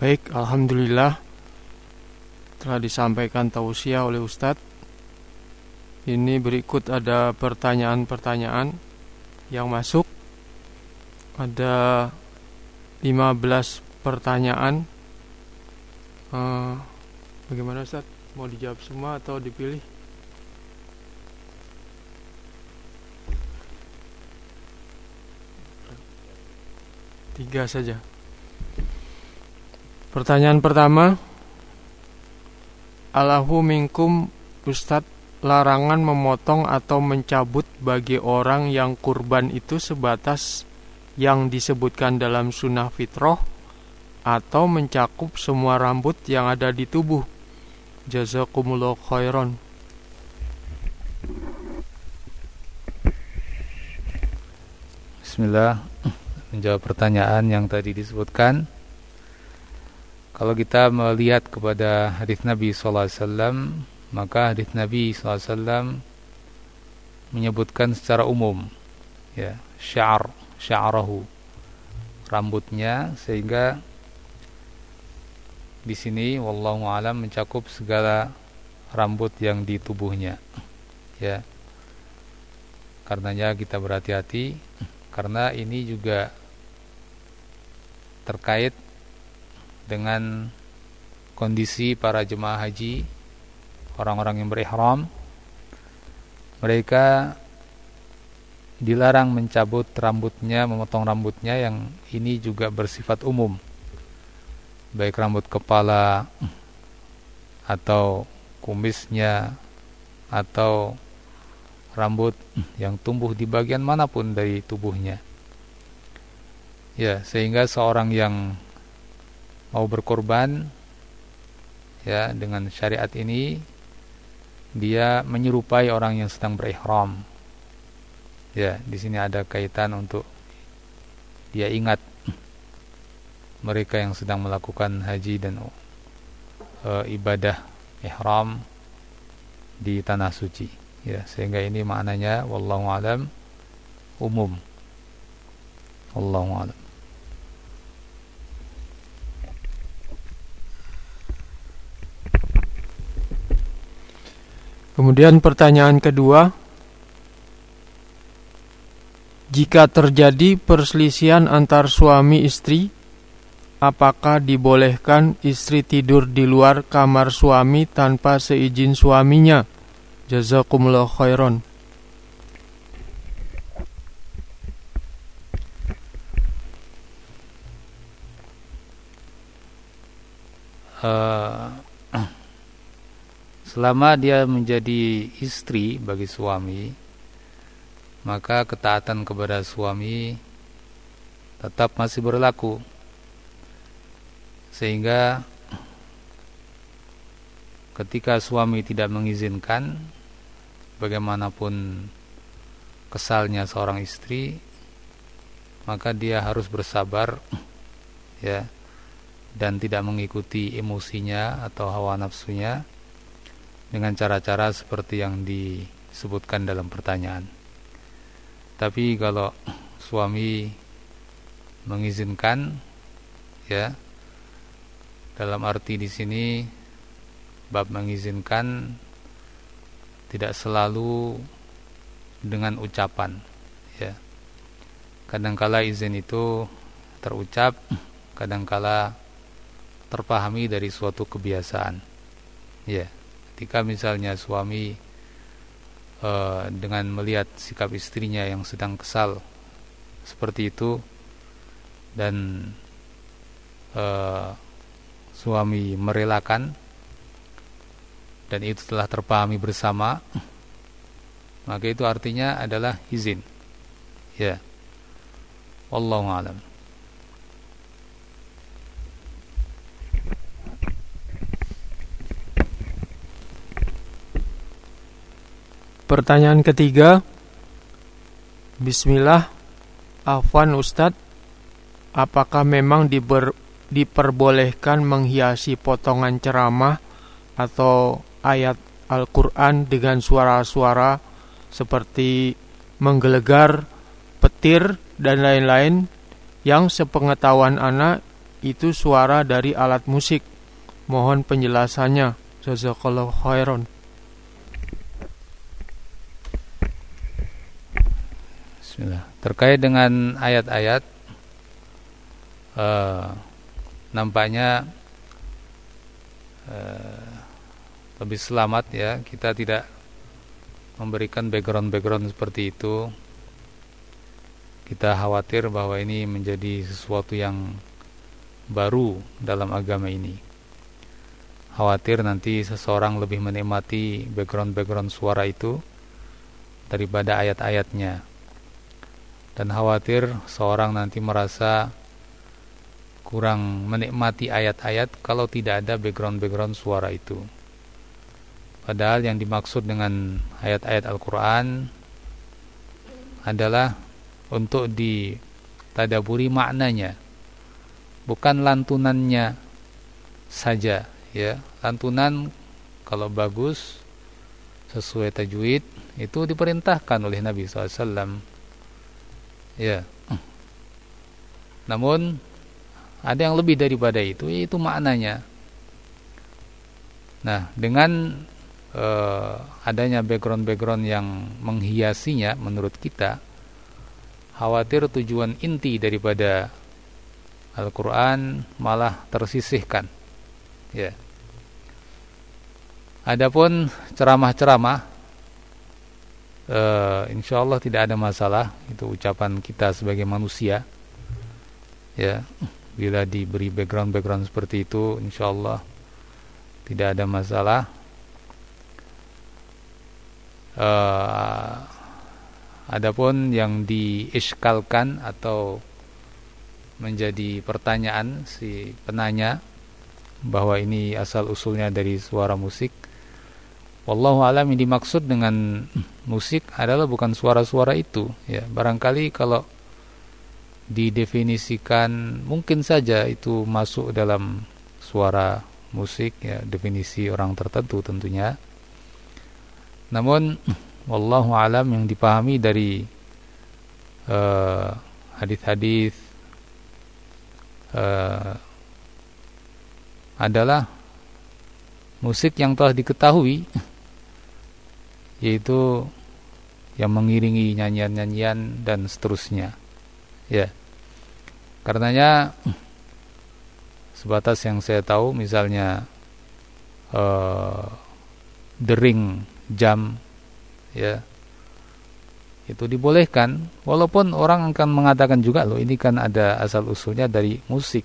Baik, Alhamdulillah telah disampaikan tausiah oleh Ustadz. Ini berikut ada pertanyaan-pertanyaan yang masuk. Ada 15 pertanyaan. Uh, bagaimana Ustadz? Mau dijawab semua atau dipilih? Tiga saja. Pertanyaan pertama Alahu minkum Ustadz larangan memotong atau mencabut bagi orang yang kurban itu sebatas yang disebutkan dalam sunnah fitrah atau mencakup semua rambut yang ada di tubuh. Jazakumullah khairan. Bismillah menjawab pertanyaan yang tadi disebutkan kalau kita melihat kepada hadis Nabi SAW, maka hadis Nabi SAW menyebutkan secara umum, ya, syar, syarahu, rambutnya, sehingga di sini wallahu alam mencakup segala rambut yang di tubuhnya, ya. Karenanya kita berhati-hati, karena ini juga terkait dengan kondisi para jemaah haji orang-orang yang berihram. Mereka dilarang mencabut rambutnya memotong rambutnya yang ini juga bersifat umum. Baik rambut kepala atau kumisnya atau rambut yang tumbuh di bagian mana pun dari tubuhnya. Ya sehingga seorang yang mau berkorban ya dengan syariat ini dia menyerupai orang yang sedang berihram. Ya, di sini ada kaitan untuk dia ingat mereka yang sedang melakukan haji dan uh, ibadah ihram di tanah suci. Ya, sehingga ini maknanya wallahu alam umum. Wallahu alam. Kemudian pertanyaan kedua, jika terjadi perselisihan antar suami istri, apakah dibolehkan istri tidur di luar kamar suami tanpa seizin suaminya? Jazakumullah khairan. Uh, Selama dia menjadi istri bagi suami, maka ketaatan kepada suami tetap masih berlaku. Sehingga ketika suami tidak mengizinkan bagaimanapun kesalnya seorang istri, maka dia harus bersabar ya dan tidak mengikuti emosinya atau hawa nafsunya dengan cara-cara seperti yang disebutkan dalam pertanyaan. Tapi kalau suami mengizinkan ya dalam arti di sini bab mengizinkan tidak selalu dengan ucapan ya. Kadangkala izin itu terucap, kadangkala terpahami dari suatu kebiasaan. Ya ketika misalnya suami e, dengan melihat sikap istrinya yang sedang kesal seperti itu dan e, suami merelakan dan itu telah terpahami bersama maka itu artinya adalah izin. Ya. Wallahu alam Pertanyaan ketiga Bismillah Afwan Ustadz Apakah memang diber, diperbolehkan menghiasi potongan ceramah Atau ayat Al-Quran dengan suara-suara Seperti menggelegar, petir, dan lain-lain Yang sepengetahuan anak itu suara dari alat musik. Mohon penjelasannya. Jazakallahu khairan. Bismillah. Terkait dengan ayat-ayat uh, nampaknya uh, lebih selamat ya kita tidak memberikan background-background seperti itu. Kita khawatir bahwa ini menjadi sesuatu yang baru dalam agama ini. Khawatir nanti seseorang lebih menikmati background-background suara itu daripada ayat-ayatnya dan khawatir seorang nanti merasa kurang menikmati ayat-ayat kalau tidak ada background-background suara itu Padahal yang dimaksud dengan ayat-ayat Al-Quran adalah untuk ditadaburi maknanya, bukan lantunannya saja. Ya, lantunan kalau bagus sesuai tajwid itu diperintahkan oleh Nabi SAW. Ya. Namun ada yang lebih daripada itu, yaitu maknanya. Nah, dengan uh, adanya background-background yang menghiasinya menurut kita khawatir tujuan inti daripada Al-Qur'an malah tersisihkan. Ya. Adapun ceramah-ceramah uh, insya Allah tidak ada masalah itu ucapan kita sebagai manusia. Ya, bila diberi background-background seperti itu insya Allah tidak ada masalah uh, adapun yang diiskalkan atau menjadi pertanyaan si penanya bahwa ini asal usulnya dari suara musik wallahu alam yang dimaksud dengan musik adalah bukan suara-suara itu. Ya barangkali kalau didefinisikan mungkin saja itu masuk dalam suara musik ya definisi orang tertentu tentunya. Namun wallahu alam yang dipahami dari uh, hadis-hadis uh, adalah musik yang telah diketahui yaitu yang mengiringi nyanyian-nyanyian dan seterusnya. Ya. Karenanya sebatas yang saya tahu misalnya uh, dering jam ya itu dibolehkan walaupun orang akan mengatakan juga loh ini kan ada asal usulnya dari musik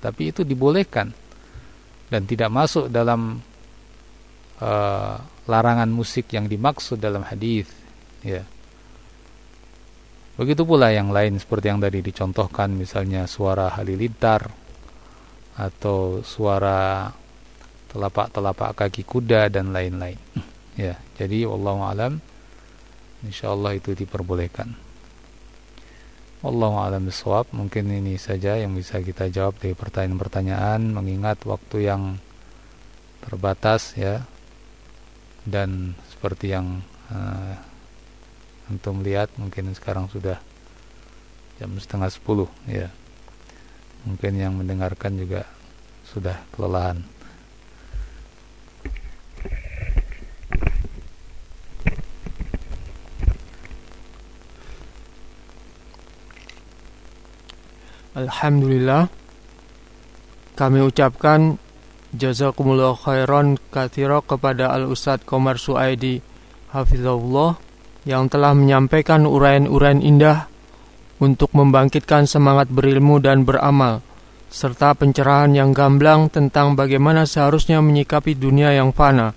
tapi itu dibolehkan dan tidak masuk dalam uh, larangan musik yang dimaksud dalam hadis ya begitu pula yang lain seperti yang tadi dicontohkan misalnya suara halilintar atau suara telapak-telapak kaki kuda dan lain-lain Ya, jadi wallahu alam insyaallah itu diperbolehkan. Wallahu alam bisawab. Mungkin ini saja yang bisa kita jawab dari pertanyaan-pertanyaan mengingat waktu yang terbatas ya. Dan seperti yang uh, antum lihat mungkin sekarang sudah jam setengah sepuluh ya. Mungkin yang mendengarkan juga sudah kelelahan. Alhamdulillah kami ucapkan jazakumullah khairan kathira kepada Al Ustadz Komar Suaidi Hafizahullah yang telah menyampaikan uraian-uraian indah untuk membangkitkan semangat berilmu dan beramal serta pencerahan yang gamblang tentang bagaimana seharusnya menyikapi dunia yang fana.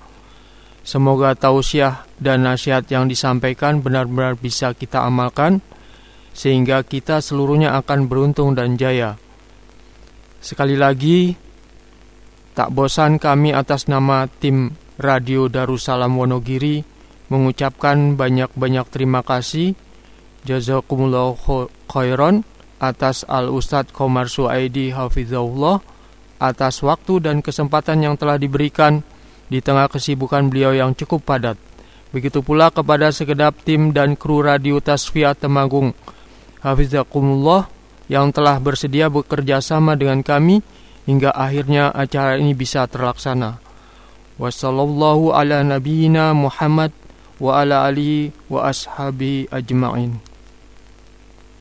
Semoga tausiah dan nasihat yang disampaikan benar-benar bisa kita amalkan sehingga kita seluruhnya akan beruntung dan jaya. Sekali lagi, tak bosan kami atas nama tim Radio Darussalam Wonogiri mengucapkan banyak-banyak terima kasih jazakumullah khairan atas Al Ustadz Komar Suaidi Hafizahullah atas waktu dan kesempatan yang telah diberikan di tengah kesibukan beliau yang cukup padat. Begitu pula kepada sekedap tim dan kru Radio Tasfiyah Temanggung Hafizakumullah yang telah bersedia bekerja sama dengan kami hingga akhirnya acara ini bisa terlaksana. Wassallallahu ala nabiyyina Muhammad wa ala alihi wa ashabi ajma'in.